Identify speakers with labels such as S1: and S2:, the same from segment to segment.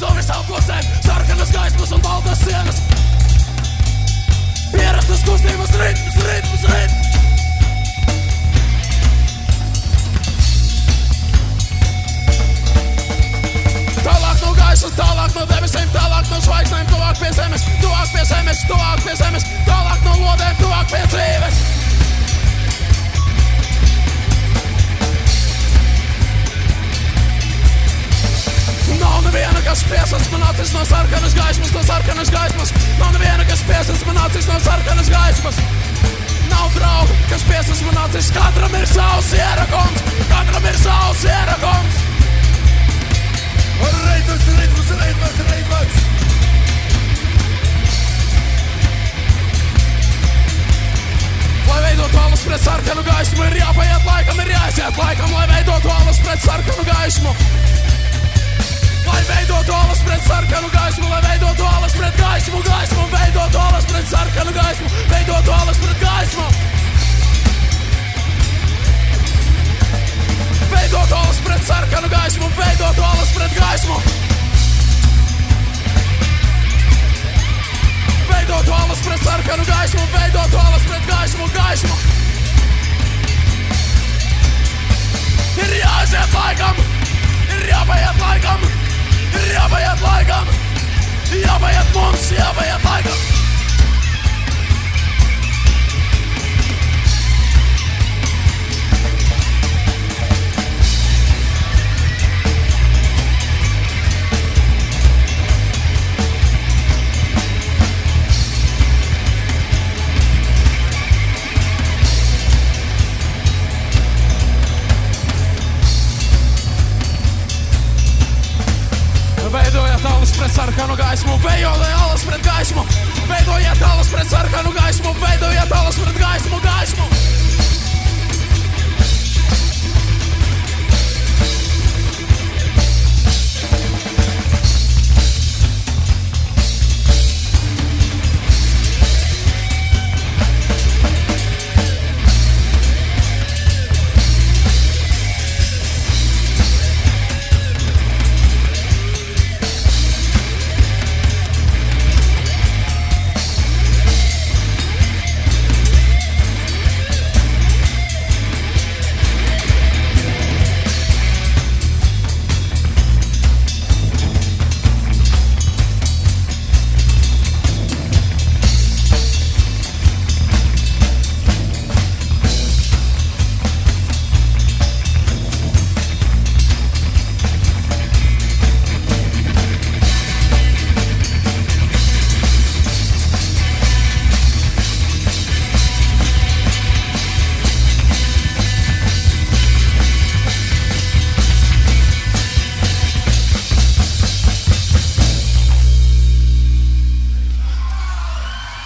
S1: suvis augusēm, sarkanas gaismas un baltas sienas. Pierastas kustības ritms, ritms, ritms. Tālāk no gaisa, tālāk no debesīm, tālāk no zvaigznēm, tuvāk pie zemes, tuvāk pie zemes, tuvāk pie zemes. Tālāk piesas man acis no sarkanas gaismas, no sarkanas gaismas. Nav neviena, kas piesas man acis no sarkanas gaismas. Nav draugu, kas piesas man acis. Katram ir savs ierakums, katram ir savs ierakums.
S2: Ritms, ritms, ritms, ritms.
S1: Lai veidotu alas pret sarkanu gaismu, ir jāpaiet laikam, ir jāiziet laikam, lai veidotu alas pret sarkanu gaismu. Pret sarkanu gaismu, lai veidotu alas pret gaismu, gaismu, veidotu alas pret sarkanu gaismu, veidotu alas pret gaismu. Veidotu alas pret sarkanu gaismu, veidotu alas pret gaismu. Veidotu alas pret sarkanu gaismu, veidotu alas pret gaismu, gaismu. Jāpaiet mums, jāpaiet laikam. Veidojiet alas pret sarkanu gaismu, veidojiet alas pret gaismu, veidojiet alas pret sarkanu gaismu, veidojiet alas pret gaismu, gaismu.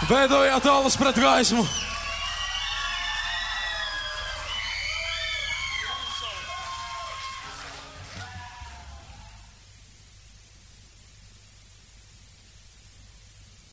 S1: Veidojiet alas pret gaismu.